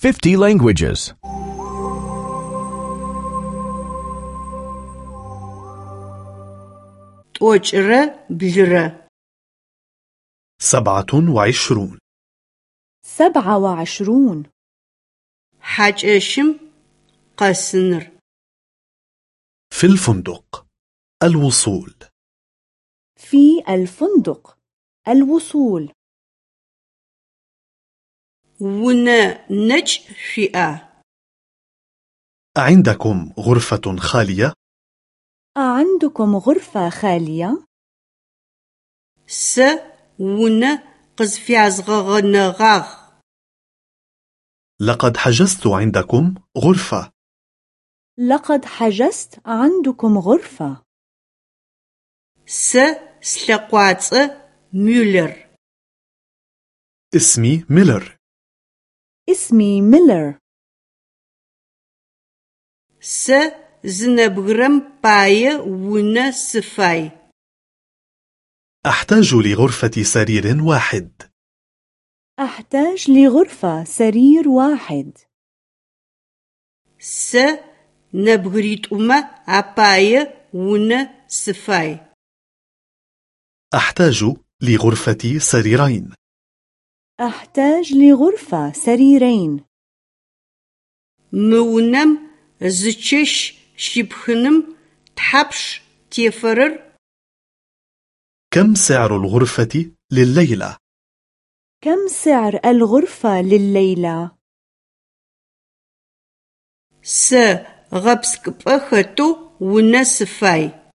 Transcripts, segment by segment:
50 languages. 'oç'ıre blüre. 27 27 حاجشم قسنر. في الفندق الوصول. في الفندق الوصول. ونه نج شئا عندكم غرفة خالية؟ عندكم غرفة خالية؟ س ونه قزفي عزغغنغغ لقد حجزت عندكم غرفة. لقد حجزت عندكم غرفة. Сэ слъэкъуацӏэр Миллер اسمي ميلر. اسمي ميلر. Сэ зы нэбгырэм пае унэ сыфай أحتاج لغرفة سرير واحد. أحتاج لغرفة سرير واحد. Сэ نبغريت اما أباي ونا سفاي أحتاج لغرفة سريرين. أحتاج لغرفة سريرين مونم زتشش شبخنم تحبش تيفرر كم سعر الغرفة لليلة؟ كم سعر الغرفة لليلة؟ Сэ гъэпскӏыпӏэ хэтэу унэ сыфай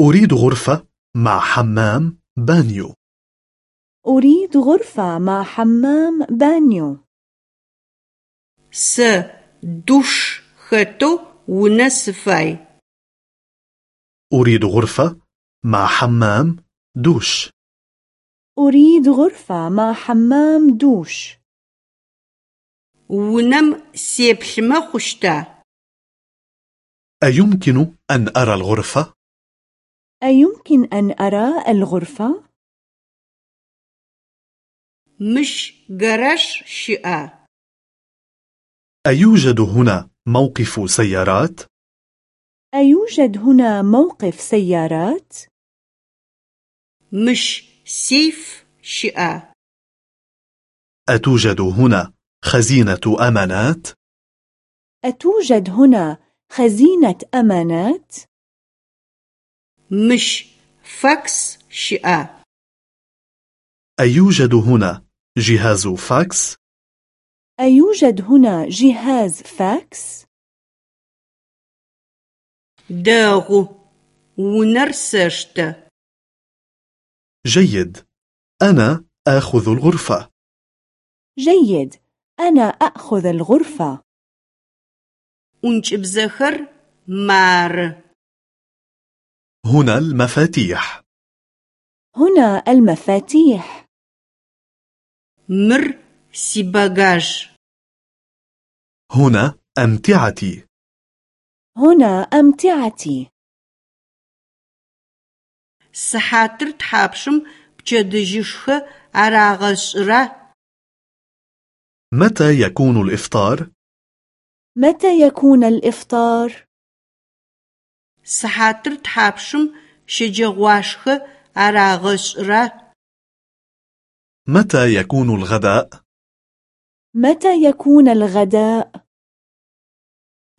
أريد غرفة مع حمام بانيو أريد غرفة مع حمام بانيو. Сэ душ хэту унэ сыфай. أريد غرفة مع حمام دوش أريد غرفة مع حمام دوش. Унэм сеплъымэ хъущта? أيمكن أن أرى الغرفة؟ أيمكن أن أرى الغرفة؟ مش جراج شئا أيوجد هنا موقف سيارات؟ أيوجد هنا موقف سيارات؟ مش سيف شئا أتوجد هنا خزينة أمانات؟ أتوجد هنا خزينة أمانات؟ Мыщ факс щыӏа أيوجد هنا جهاز فاكس؟ أيوجد هنا جهاز فاكس؟ Дэгъу унэр сэштэ. جيد. أنا آخذ الغرفة. جيد. أنا أأخذ الغرفة. أنشبزخر مار هنا المفاتيح. هنا المفاتيح. مر سي باجاج هنا أمتعتي. هنا أمتعتي. سحاتر تحابشم بجدجشخ أراغشرا. متى يكون الإفطار؟ متى يكون الإفطار؟ سحاتر تحابشم شجغواشخ أراغشرا. متى يكون الغداء؟ متى يكون الغداء؟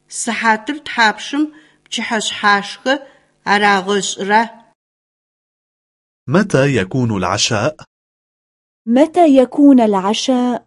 سحاتر تحابشم بچحشحاشخ أراغشرة متى يكون العشاء؟ متى يكون العشاء؟